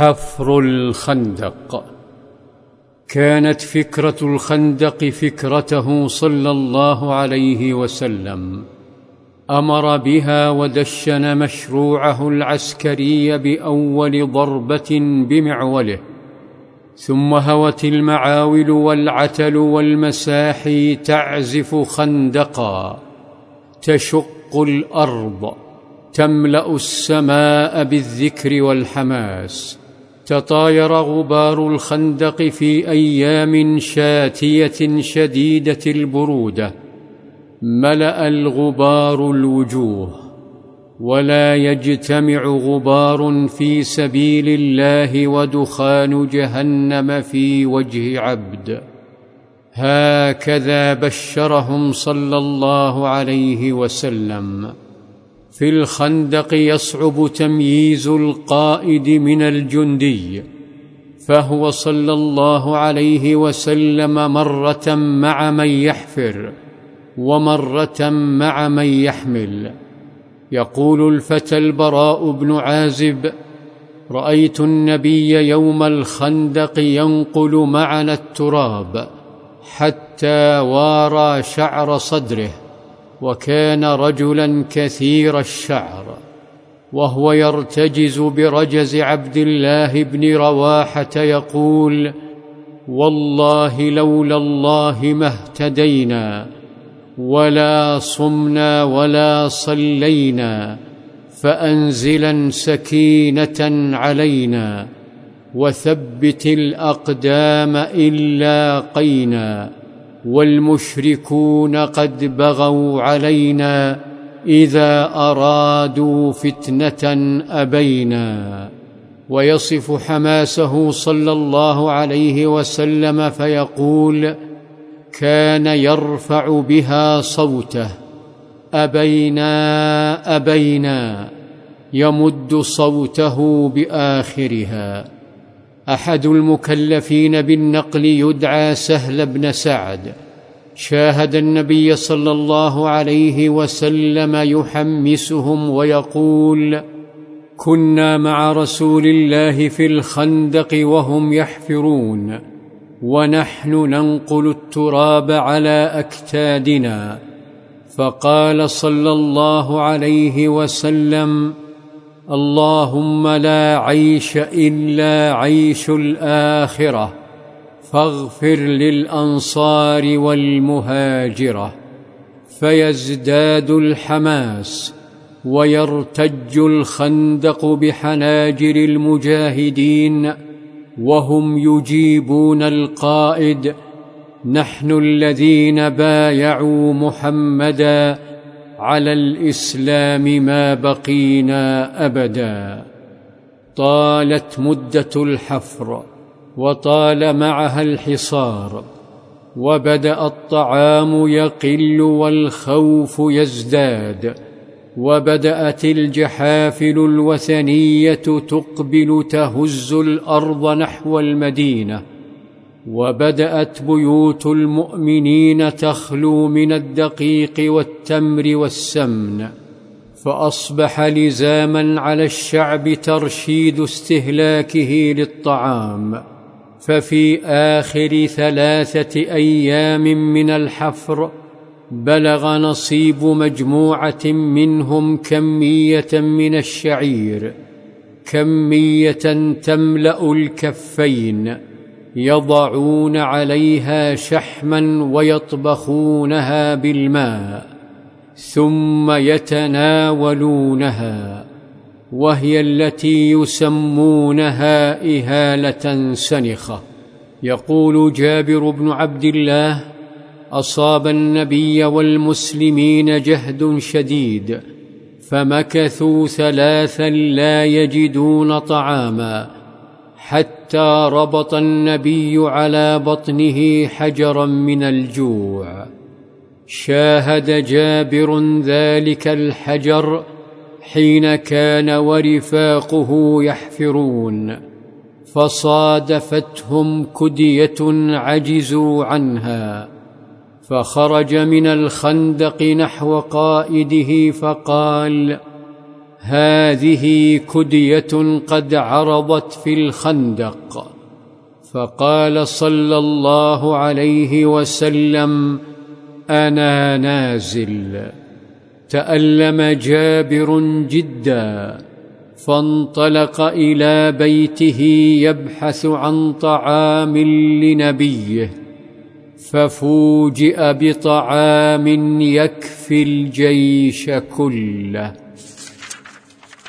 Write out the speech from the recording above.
حفر الخندق. كانت فكرة الخندق فكرته صلى الله عليه وسلم. أمر بها ودشن مشروعه العسكري بأول ضربة بمعوله. ثم هوت المعاول والعتل والمساحي تعزف خندقا. تشق الأرض تملأ السماء بالذكر والحماس. تطاير غبار الخندق في أيام شاتية شديدة البروده ملأ الغبار الوجوه ولا يجتمع غبار في سبيل الله ودخان جهنم في وجه عبد. هكذا بشرهم صلى الله عليه وسلم. في الخندق يصعب تمييز القائد من الجندي فهو صلى الله عليه وسلم مرة مع من يحفر ومرة مع من يحمل. يقول الفتى البراء بن عازب رأيت النبي يوم الخندق ينقل معنا التراب حتى وارى شعر صدره وكان رجلا كثير الشعر وهو يرتجز برجز عبد الله بن رواحة يقول والله لولا الله ما اهتدينا ولا صمنا ولا صلينا فأنزلا سكينة علينا وثبت الأقدام ان لاقينا والمشركون قد بغوا علينا إذا أرادوا فتنة أبينا. ويصف حماسه صلى الله عليه وسلم فيقول كان يرفع بها صوته. أبينا أبينا. يمد صوته بآخرها. أحد المكلفين بالنقل يدعى سهل بن سعد. شاهد النبي صلى الله عليه وسلم يحمسهم ويقول كنا مع رسول الله في الخندق وهم يحفرون ونحن ننقل التراب على أكتادنا. فقال صلى الله عليه وسلم اللهم لا عيش إلا عيش الآخرة فاغفر للأنصار والمهاجرة فيزداد الحماس ويرتج الخندق بحناجر المجاهدين وهم يجيبون القائد نحن الذين بايعوا محمدا على الإسلام ما بقينا أبدا. طالت مدة الحفر وطال معها الحصار وبدأ الطعام يقل والخوف يزداد وبدأت الجحافل الوثنية تقبل تهز الأرض نحو المدينة. وبدأت بيوت المؤمنين تخلو من الدقيق والتمر والسمن فأصبح لزاما على الشعب ترشيد استهلاكه للطعام. ففي آخر ثلاثة أيام من الحفر بلغ نصيب مجموعة منهم كمية من الشعير كمية تملأ الكفين. يضعون عليها شحما ويطبخونها بالماء ثم يتناولونها وهي التي يسمونها إهالة سنخة. يقول جابر بن عبد الله أصاب النبي والمسلمين جهد شديد فمكثوا ثلاثا لا يجدون طعاما. حتى ربط النبي على بطنه حجرا من الجوع. شاهد جابر ذلك الحجر حين كان ورفاقه يحفرون. فصادفتهم كدية عجزوا عنها. فخرج من الخندق نحو قائده فقال هذه كدية قد عرضت في الخندق. فقال صلى الله عليه وسلم أنا نازل. تألم جابر جدا فانطلق إلى بيته يبحث عن طعام لنبيه ففوجئ بطعام يكفي الجيش كله.